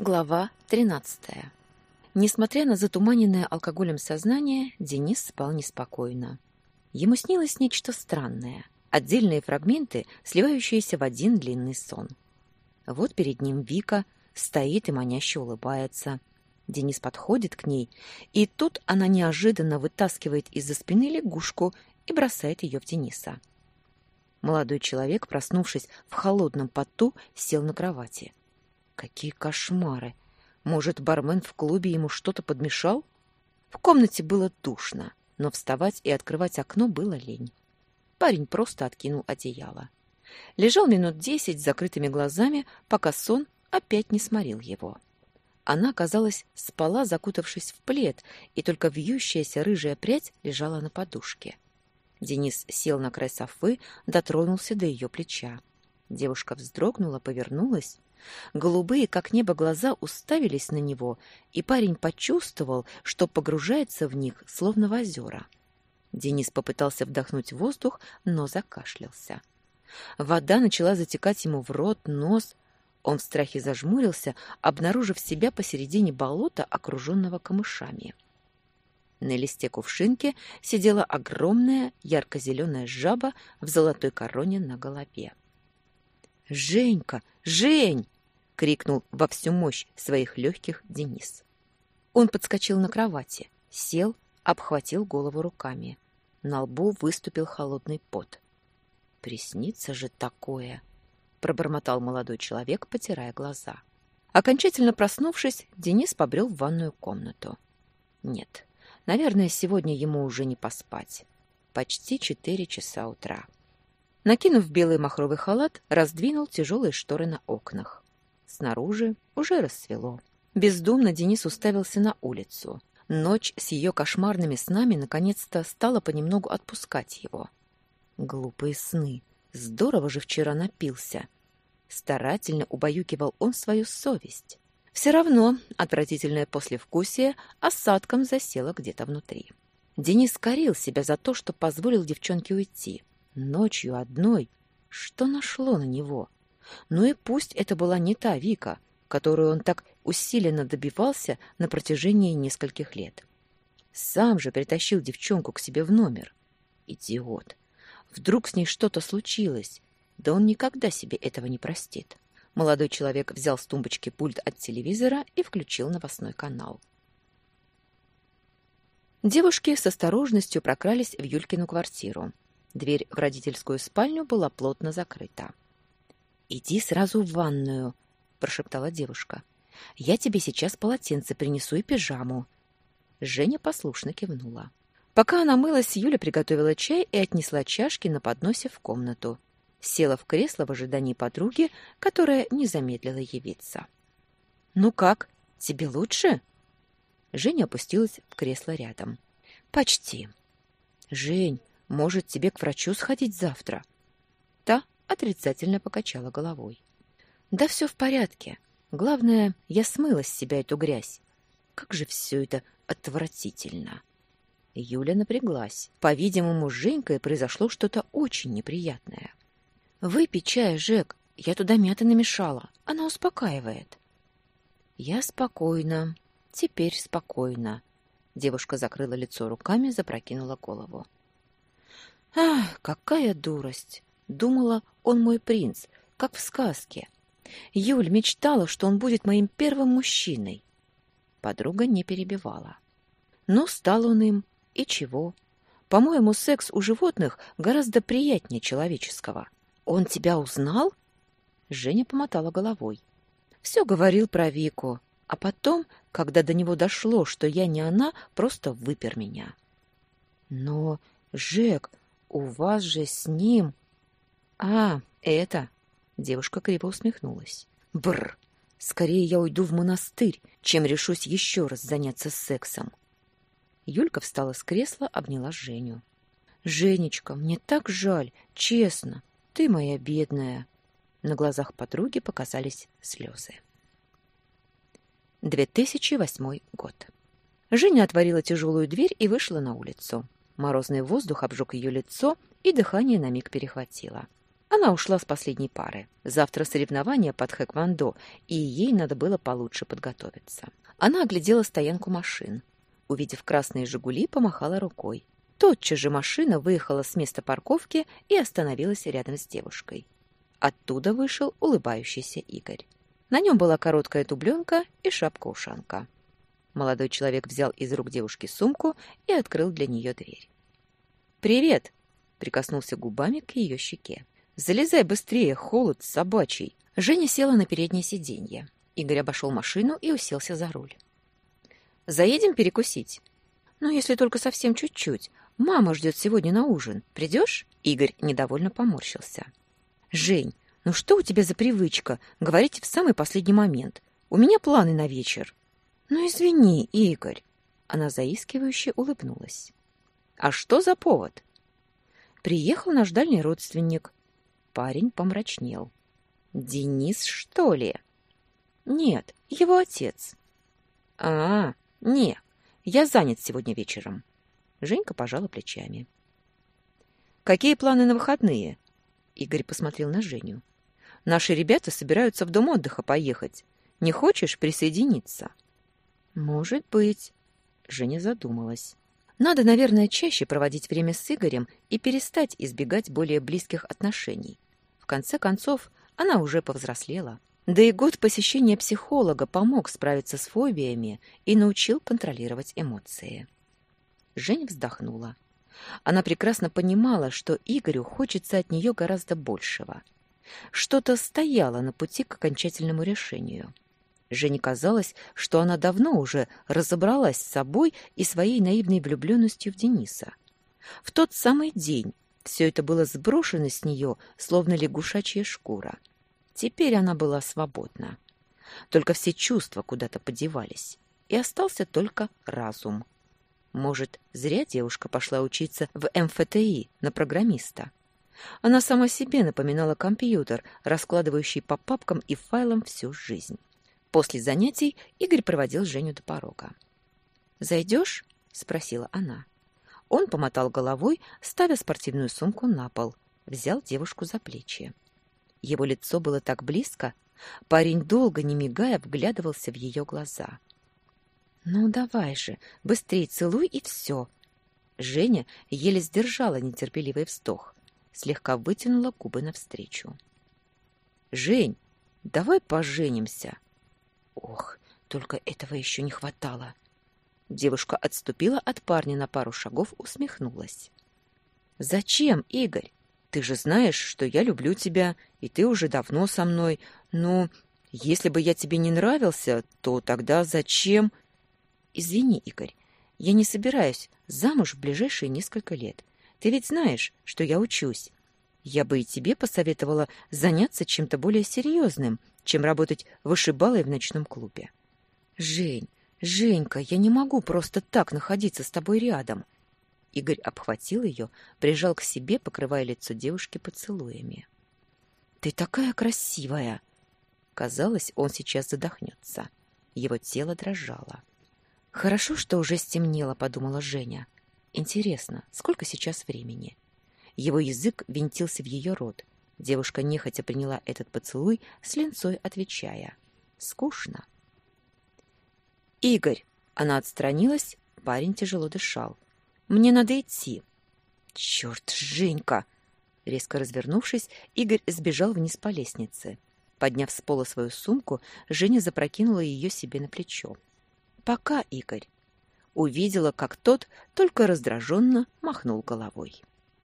Глава 13. Несмотря на затуманенное алкоголем сознание, Денис спал неспокойно. Ему снилось нечто странное, отдельные фрагменты, сливающиеся в один длинный сон. Вот перед ним Вика стоит и маняще улыбается. Денис подходит к ней, и тут она неожиданно вытаскивает из-за спины лягушку и бросает ее в Дениса. Молодой человек, проснувшись в холодном поту, сел на кровати. Какие кошмары! Может, бармен в клубе ему что-то подмешал? В комнате было душно, но вставать и открывать окно было лень. Парень просто откинул одеяло. Лежал минут десять с закрытыми глазами, пока сон опять не сморил его. Она, казалось, спала, закутавшись в плед, и только вьющаяся рыжая прядь лежала на подушке. Денис сел на край софы, дотронулся до ее плеча. Девушка вздрогнула, повернулась. Голубые, как небо, глаза уставились на него, и парень почувствовал, что погружается в них, словно в озера. Денис попытался вдохнуть воздух, но закашлялся. Вода начала затекать ему в рот, нос. Он в страхе зажмурился, обнаружив себя посередине болота, окруженного камышами. На листе кувшинки сидела огромная ярко-зеленая жаба в золотой короне на голове. «Женька! Жень!» — крикнул во всю мощь своих легких Денис. Он подскочил на кровати, сел, обхватил голову руками. На лбу выступил холодный пот. «Приснится же такое!» — пробормотал молодой человек, потирая глаза. Окончательно проснувшись, Денис побрел в ванную комнату. «Нет, Наверное, сегодня ему уже не поспать. Почти четыре часа утра. Накинув белый махровый халат, раздвинул тяжелые шторы на окнах. Снаружи уже рассвело. Бездумно Денис уставился на улицу. Ночь с ее кошмарными снами наконец-то стала понемногу отпускать его. Глупые сны. Здорово же вчера напился. Старательно убаюкивал он свою совесть. Все равно отвратительное послевкусие осадком засело где-то внутри. Денис корил себя за то, что позволил девчонке уйти. Ночью одной. Что нашло на него? Ну и пусть это была не та Вика, которую он так усиленно добивался на протяжении нескольких лет. Сам же притащил девчонку к себе в номер. Идиот. Вдруг с ней что-то случилось. Да он никогда себе этого не простит. Молодой человек взял с тумбочки пульт от телевизора и включил новостной канал. Девушки с осторожностью прокрались в Юлькину квартиру. Дверь в родительскую спальню была плотно закрыта. «Иди сразу в ванную», — прошептала девушка. «Я тебе сейчас полотенце принесу и пижаму». Женя послушно кивнула. Пока она мылась, Юля приготовила чай и отнесла чашки на подносе в комнату села в кресло в ожидании подруги, которая не замедлила явиться. «Ну как, тебе лучше?» Женя опустилась в кресло рядом. «Почти». «Жень, может, тебе к врачу сходить завтра?» Та отрицательно покачала головой. «Да все в порядке. Главное, я смыла с себя эту грязь. Как же все это отвратительно!» Юля напряглась. По-видимому, с Женькой произошло что-то очень неприятное. Выпей чай, Жек. Я туда мяты намешала. Она успокаивает. Я спокойна. Теперь спокойно. Девушка закрыла лицо руками, запрокинула голову. Ах, какая дурость! Думала, он мой принц, как в сказке. Юль мечтала, что он будет моим первым мужчиной. Подруга не перебивала. Но стал он им. И чего? По-моему, секс у животных гораздо приятнее человеческого. — «Он тебя узнал?» Женя помотала головой. Все говорил про Вику, а потом, когда до него дошло, что я не она, просто выпер меня. «Но, Жек, у вас же с ним...» «А, это...» — девушка криво усмехнулась. «Бррр! Скорее я уйду в монастырь, чем решусь еще раз заняться сексом». Юлька встала с кресла, обняла Женю. «Женечка, мне так жаль, честно. Ты моя бедная. На глазах подруги показались слезы. 2008 год. Женя отворила тяжелую дверь и вышла на улицу. Морозный воздух обжег ее лицо, и дыхание на миг перехватило. Она ушла с последней пары. Завтра соревнования под хэквондо, и ей надо было получше подготовиться. Она оглядела стоянку машин. Увидев красные «Жигули», помахала рукой. Тотчас же машина выехала с места парковки и остановилась рядом с девушкой. Оттуда вышел улыбающийся Игорь. На нем была короткая дубленка и шапка-ушанка. Молодой человек взял из рук девушки сумку и открыл для нее дверь. «Привет!» — прикоснулся губами к ее щеке. «Залезай быстрее, холод собачий!» Женя села на переднее сиденье. Игорь обошел машину и уселся за руль. «Заедем перекусить?» «Ну, если только совсем чуть-чуть. Мама ждет сегодня на ужин. Придешь?» Игорь недовольно поморщился. «Жень, ну что у тебя за привычка говорить в самый последний момент? У меня планы на вечер». «Ну, извини, Игорь!» Она заискивающе улыбнулась. «А что за повод?» «Приехал наш дальний родственник». Парень помрачнел. «Денис, что ли?» «Нет, его отец». «А, не, я занят сегодня вечером». Женька пожала плечами. «Какие планы на выходные?» Игорь посмотрел на Женю. «Наши ребята собираются в дом отдыха поехать. Не хочешь присоединиться?» «Может быть». Женя задумалась. «Надо, наверное, чаще проводить время с Игорем и перестать избегать более близких отношений. В конце концов, она уже повзрослела. Да и год посещения психолога помог справиться с фобиями и научил контролировать эмоции». Женя вздохнула. Она прекрасно понимала, что Игорю хочется от нее гораздо большего. Что-то стояло на пути к окончательному решению. Жене казалось, что она давно уже разобралась с собой и своей наивной влюбленностью в Дениса. В тот самый день все это было сброшено с нее, словно лягушачья шкура. Теперь она была свободна. Только все чувства куда-то подевались, и остался только разум. Может, зря девушка пошла учиться в МФТИ на программиста. Она сама себе напоминала компьютер, раскладывающий по папкам и файлам всю жизнь. После занятий Игорь проводил Женю до порога. «Зайдешь?» — спросила она. Он помотал головой, ставя спортивную сумку на пол, взял девушку за плечи. Его лицо было так близко, парень долго, не мигая, вглядывался в ее глаза. «Ну, давай же, быстрей целуй и все!» Женя еле сдержала нетерпеливый вздох, слегка вытянула губы навстречу. «Жень, давай поженимся!» Только этого еще не хватало. Девушка отступила от парня на пару шагов, усмехнулась. «Зачем, Игорь? Ты же знаешь, что я люблю тебя, и ты уже давно со мной. Ну, если бы я тебе не нравился, то тогда зачем...» «Извини, Игорь, я не собираюсь замуж в ближайшие несколько лет. Ты ведь знаешь, что я учусь. Я бы и тебе посоветовала заняться чем-то более серьезным, чем работать вышибалой в ночном клубе. Жень, Женька, я не могу просто так находиться с тобой рядом. Игорь обхватил ее, прижал к себе, покрывая лицо девушки поцелуями. Ты такая красивая. Казалось, он сейчас задохнется. Его тело дрожало. Хорошо, что уже стемнело, подумала Женя. Интересно, сколько сейчас времени? Его язык винтился в ее рот. Девушка нехотя приняла этот поцелуй, с линцой отвечая. «Скучно». «Игорь!» Она отстранилась, парень тяжело дышал. «Мне надо идти». «Черт, Женька!» Резко развернувшись, Игорь сбежал вниз по лестнице. Подняв с пола свою сумку, Женя запрокинула ее себе на плечо. «Пока, Игорь!» Увидела, как тот только раздраженно махнул головой.